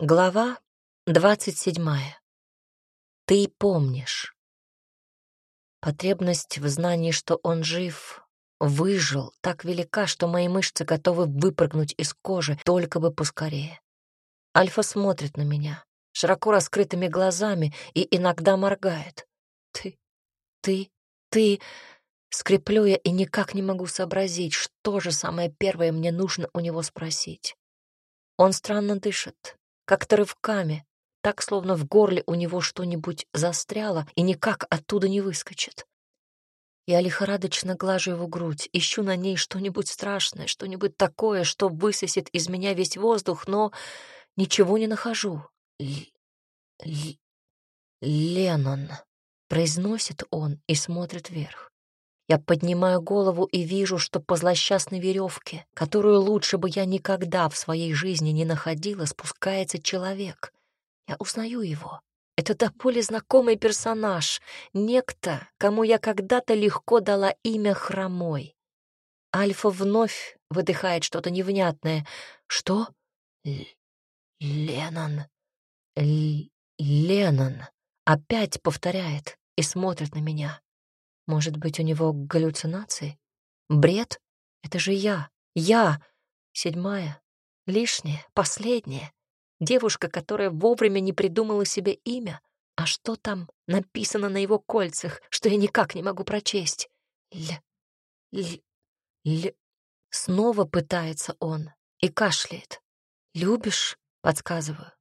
Глава двадцать седьмая. Ты помнишь. Потребность в знании, что он жив, выжил, так велика, что мои мышцы готовы выпрыгнуть из кожи, только бы поскорее. Альфа смотрит на меня, широко раскрытыми глазами, и иногда моргает. Ты, ты, ты... Скреплю я и никак не могу сообразить, что же самое первое мне нужно у него спросить. Он странно дышит, как-то рывками, так, словно в горле у него что-нибудь застряло и никак оттуда не выскочит. Я лихорадочно глажу его грудь, ищу на ней что-нибудь страшное, что-нибудь такое, что высосет из меня весь воздух, но ничего не нахожу. Л Л Леннон, произносит он и смотрит вверх. Я поднимаю голову и вижу, что по злосчастной веревке, которую лучше бы я никогда в своей жизни не находила, спускается человек. Я узнаю его. Это до боли знакомый персонаж, некто, кому я когда-то легко дала имя Хромой. Альфа вновь выдыхает что-то невнятное. Что? Л Леннон. Л Леннон. Опять повторяет и смотрит на меня. Может быть, у него галлюцинации? Бред? Это же я. Я. Седьмая. Лишняя. Последняя. Девушка, которая вовремя не придумала себе имя. А что там написано на его кольцах, что я никак не могу прочесть? Л... Л... Л... Снова пытается он и кашляет. «Любишь?» — подсказываю.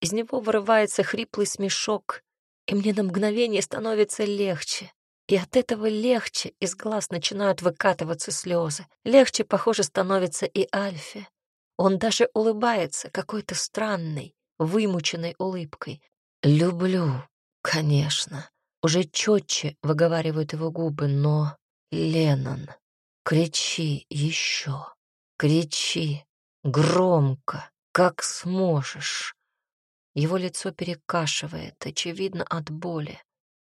Из него вырывается хриплый смешок, и мне на мгновение становится легче. И от этого легче из глаз начинают выкатываться слезы. Легче, похоже, становится и Альфе. Он даже улыбается какой-то странной, вымученной улыбкой. «Люблю, конечно». Уже четче выговаривают его губы, но... Леннон, кричи еще. Кричи. Громко, как сможешь. Его лицо перекашивает, очевидно, от боли.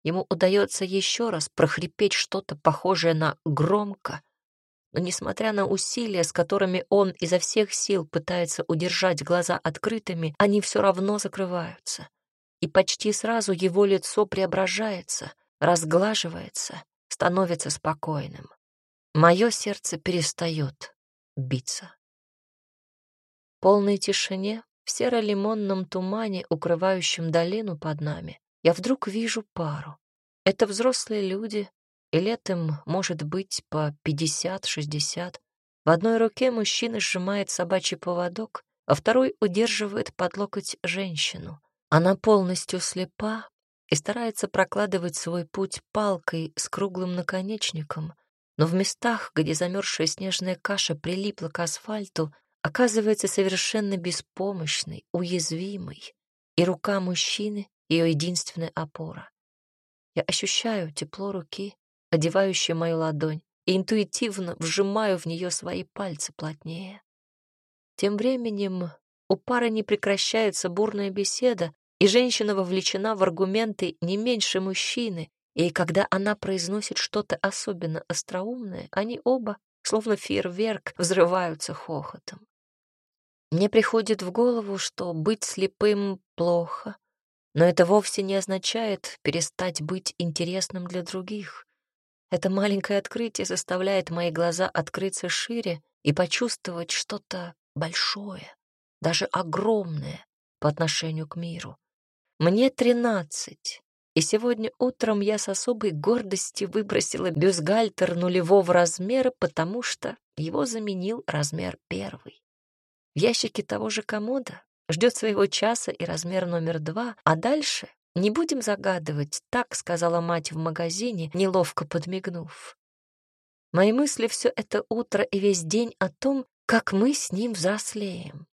Ему удается еще раз прохрипеть что-то похожее на громко, но, несмотря на усилия, с которыми он изо всех сил пытается удержать глаза открытыми, они все равно закрываются. И почти сразу его лицо преображается, разглаживается, становится спокойным. Мое сердце перестает биться. В полной тишине, в серо-лимонном тумане, укрывающем долину под нами, я вдруг вижу пару. Это взрослые люди, и лет им может быть по 50-60. В одной руке мужчина сжимает собачий поводок, а второй удерживает под локоть женщину. Она полностью слепа и старается прокладывать свой путь палкой с круглым наконечником, но в местах, где замерзшая снежная каша прилипла к асфальту, оказывается совершенно беспомощной, уязвимой, и рука мужчины ее единственная опора. Я ощущаю тепло руки, одевающей мою ладонь, и интуитивно вжимаю в нее свои пальцы плотнее. Тем временем у пары не прекращается бурная беседа, и женщина вовлечена в аргументы не меньше мужчины, и когда она произносит что-то особенно остроумное, они оба, словно фейерверк, взрываются хохотом. Мне приходит в голову, что быть слепым плохо, но это вовсе не означает перестать быть интересным для других. Это маленькое открытие заставляет мои глаза открыться шире и почувствовать что-то большое, даже огромное по отношению к миру. Мне тринадцать, и сегодня утром я с особой гордостью выбросила бюстгальтер нулевого размера, потому что его заменил размер первый. В ящике того же комода ждет своего часа и размер номер два, а дальше не будем загадывать, так сказала мать в магазине, неловко подмигнув. Мои мысли все это утро и весь день о том, как мы с ним взрослеем.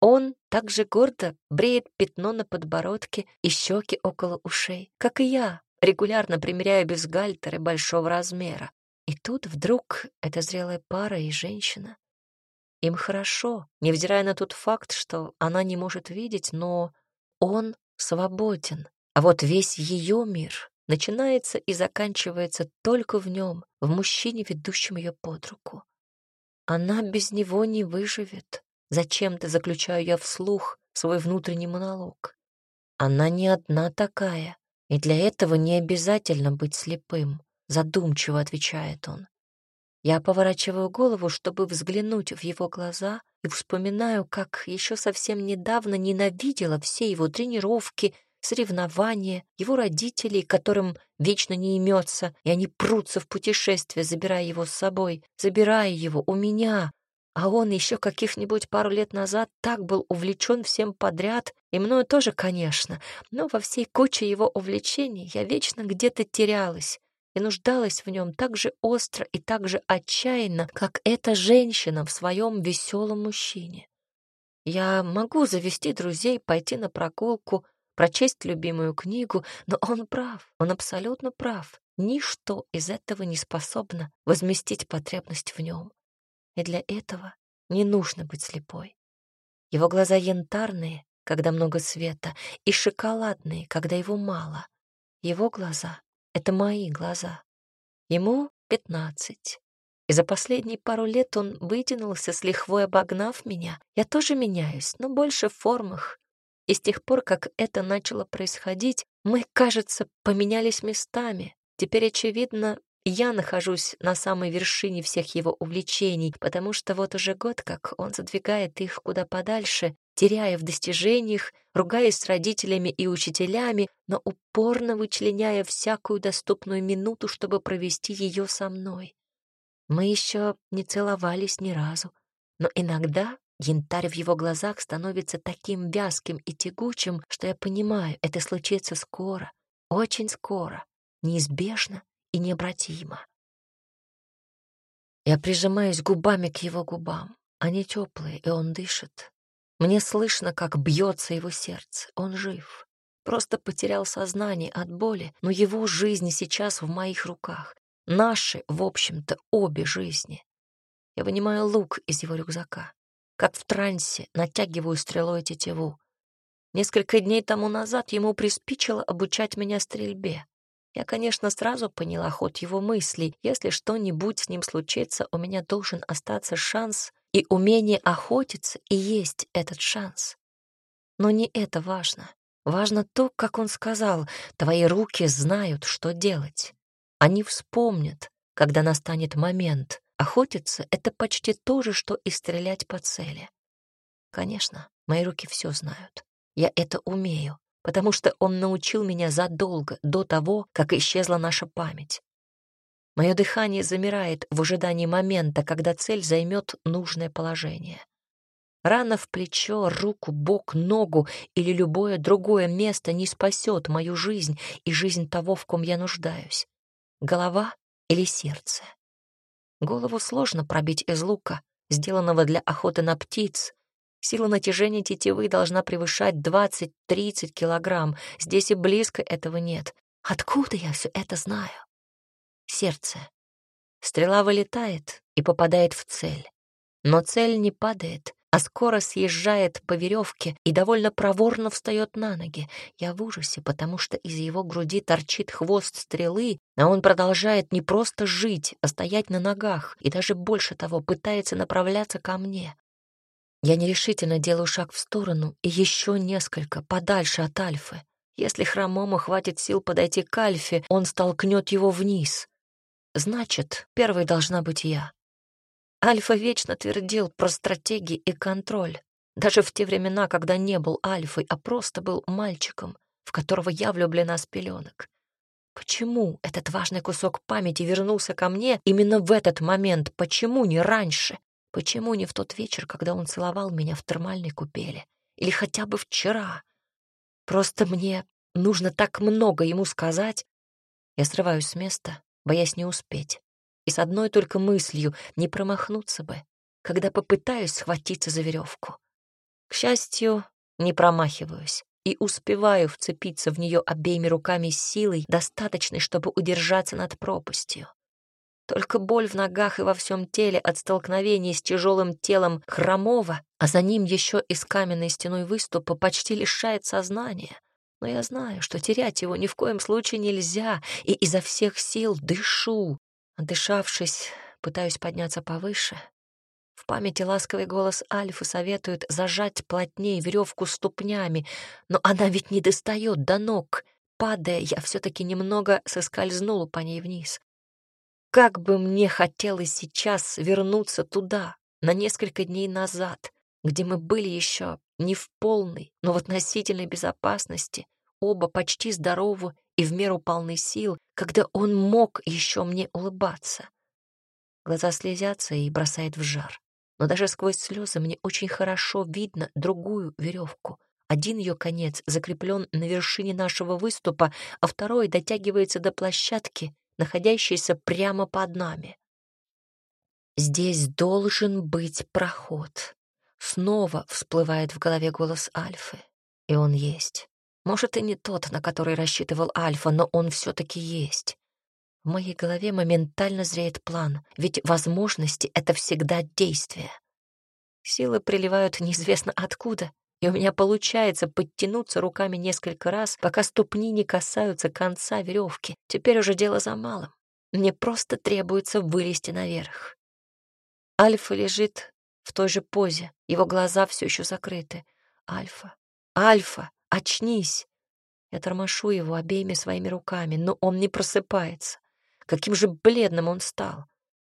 Он также гордо бреет пятно на подбородке и щеки около ушей, как и я, регулярно примеряя бюстгальтеры большого размера. И тут вдруг эта зрелая пара и женщина им хорошо, невзирая на тот факт, что она не может видеть, но он свободен. А вот весь ее мир начинается и заканчивается только в нем, в мужчине, ведущем ее под руку. Она без него не выживет. Зачем-то заключаю я вслух, свой внутренний монолог. Она не одна такая, и для этого не обязательно быть слепым, задумчиво отвечает он. Я поворачиваю голову, чтобы взглянуть в его глаза, и вспоминаю, как еще совсем недавно ненавидела все его тренировки, соревнования, его родителей, которым вечно не имется, и они прутся в путешествие, забирая его с собой, забирая его у меня. А он еще каких-нибудь пару лет назад так был увлечен всем подряд, и мною тоже, конечно, но во всей куче его увлечений я вечно где-то терялась и нуждалась в нем так же остро и так же отчаянно, как эта женщина в своем веселом мужчине. Я могу завести друзей, пойти на прогулку, прочесть любимую книгу, но он прав, он абсолютно прав. Ничто из этого не способно возместить потребность в нем. И для этого не нужно быть слепой. Его глаза янтарные, когда много света, и шоколадные, когда его мало. Его глаза — это мои глаза. Ему пятнадцать. И за последние пару лет он вытянулся, с лихвой обогнав меня. Я тоже меняюсь, но больше в формах, и с тех пор, как это начало происходить, мы, кажется, поменялись местами. Теперь, очевидно, я нахожусь на самой вершине всех его увлечений, потому что вот уже год, как он задвигает их куда подальше, теряя в достижениях, ругаясь с родителями и учителями, но упорно вычленяя всякую доступную минуту, чтобы провести ее со мной. Мы еще не целовались ни разу, но иногда Янтарь в его глазах становится таким вязким и тягучим, что я понимаю, это случится скоро, очень скоро, неизбежно и необратимо. Я прижимаюсь губами к его губам. Они теплые, и он дышит. Мне слышно, как бьется его сердце. Он жив. Просто потерял сознание от боли, но его жизнь сейчас в моих руках. Наши, в общем-то, обе жизни. Я вынимаю лук из его рюкзака как в трансе, натягиваю стрелой тетиву. Несколько дней тому назад ему приспичило обучать меня стрельбе. Я, конечно, сразу поняла ход его мыслей. Если что-нибудь с ним случится, у меня должен остаться шанс, и умение охотиться и есть этот шанс. Но не это важно. Важно то, как он сказал, твои руки знают, что делать. Они вспомнят, когда настанет момент, Охотиться — это почти то же, что и стрелять по цели. Конечно, мои руки все знают. Я это умею, потому что он научил меня задолго до того, как исчезла наша память. Мое дыхание замирает в ожидании момента, когда цель займет нужное положение. Рана в плечо, руку, бок, ногу или любое другое место не спасет мою жизнь и жизнь того, в ком я нуждаюсь. Голова или сердце. Голову сложно пробить из лука, сделанного для охоты на птиц. Сила натяжения тетивы должна превышать 20-30 килограмм. Здесь и близко этого нет. Откуда я все это знаю? Сердце. Стрела вылетает и попадает в цель. Но цель не падает, а скоро съезжает по веревке и довольно проворно встает на ноги. Я в ужасе, потому что из его груди торчит хвост стрелы, а он продолжает не просто жить, а стоять на ногах, и даже больше того, пытается направляться ко мне. Я нерешительно делаю шаг в сторону и еще несколько, подальше от Альфы. Если хромому хватит сил подойти к Альфе, он столкнет его вниз. Значит, первой должна быть я. Альфа вечно твердил про стратегии и контроль, даже в те времена, когда не был Альфой, а просто был мальчиком, в которого я влюблена с пеленок. Почему этот важный кусок памяти вернулся ко мне именно в этот момент? Почему не раньше? Почему не в тот вечер, когда он целовал меня в термальной купели? Или хотя бы вчера? Просто мне нужно так много ему сказать. Я срываюсь с места, боясь не успеть и с одной только мыслью не промахнуться бы, когда попытаюсь схватиться за веревку. К счастью, не промахиваюсь и успеваю вцепиться в нее обеими руками силой, достаточной, чтобы удержаться над пропастью. Только боль в ногах и во всем теле от столкновения с тяжелым телом хромого, а за ним еще и с каменной стеной выступа, почти лишает сознания. Но я знаю, что терять его ни в коем случае нельзя, и изо всех сил дышу, Отдышавшись, пытаюсь подняться повыше. В памяти ласковый голос Альфы советует зажать плотнее веревку ступнями, но она ведь не достает до ног. Падая, я все-таки немного соскользнула по ней вниз. Как бы мне хотелось сейчас вернуться туда, на несколько дней назад, где мы были еще не в полной, но в относительной безопасности, оба почти здоровы и в меру полны сил, когда он мог еще мне улыбаться. Глаза слезятся и бросает в жар. Но даже сквозь слезы мне очень хорошо видно другую веревку. Один ее конец закреплен на вершине нашего выступа, а второй дотягивается до площадки, находящейся прямо под нами. Здесь должен быть проход. Снова всплывает в голове голос Альфы. И он есть. Может, и не тот, на который рассчитывал Альфа, но он все-таки есть. В моей голове моментально зреет план, ведь возможности — это всегда действие. Силы приливают неизвестно откуда, и у меня получается подтянуться руками несколько раз, пока ступни не касаются конца веревки. Теперь уже дело за малым. Мне просто требуется вылезти наверх. Альфа лежит в той же позе, его глаза все еще закрыты. Альфа, Альфа, очнись! Я тормошу его обеими своими руками, но он не просыпается. Каким же бледным он стал.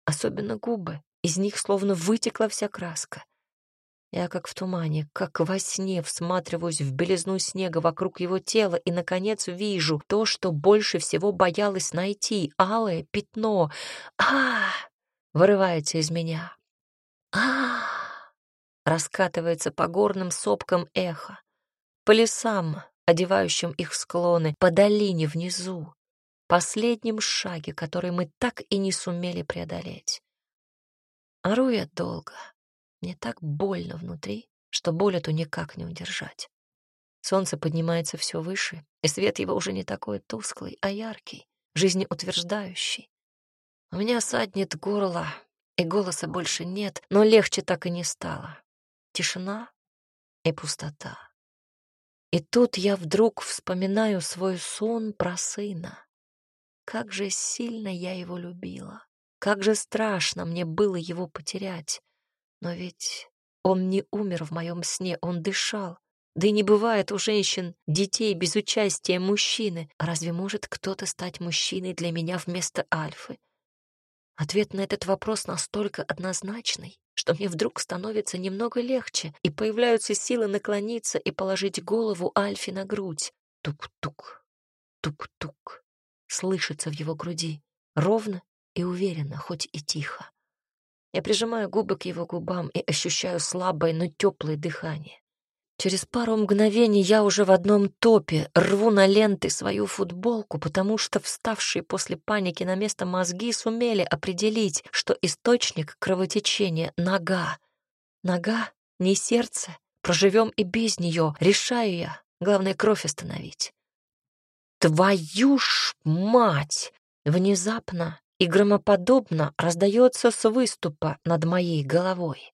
Особенно губы. Из них словно вытекла вся краска. Я как в тумане, как во сне всматриваюсь в белизну снега вокруг его тела и, наконец, вижу то, что больше всего боялась найти — алое пятно. а вырывается из меня. а раскатывается по горным сопкам эхо, по лесам, одевающим их склоны, по долине внизу последнем шаге, который мы так и не сумели преодолеть. Ору я долго. Мне так больно внутри, что боль эту никак не удержать. Солнце поднимается все выше, и свет его уже не такой тусклый, а яркий, жизнеутверждающий. У меня саднет горло, и голоса больше нет, но легче так и не стало. Тишина и пустота. И тут я вдруг вспоминаю свой сон про сына. Как же сильно я его любила. Как же страшно мне было его потерять. Но ведь он не умер в моем сне, он дышал. Да и не бывает у женщин детей без участия мужчины. А разве может кто-то стать мужчиной для меня вместо Альфы? Ответ на этот вопрос настолько однозначный, что мне вдруг становится немного легче, и появляются силы наклониться и положить голову Альфе на грудь. Тук-тук, тук-тук слышится в его груди, ровно и уверенно, хоть и тихо. Я прижимаю губы к его губам и ощущаю слабое, но теплое дыхание. Через пару мгновений я уже в одном топе рву на ленты свою футболку, потому что вставшие после паники на место мозги сумели определить, что источник кровотечения — нога. Нога, не сердце. Проживем и без нее, решаю я. Главное, кровь остановить. Твою ж мать! Внезапно и громоподобно раздается с выступа над моей головой.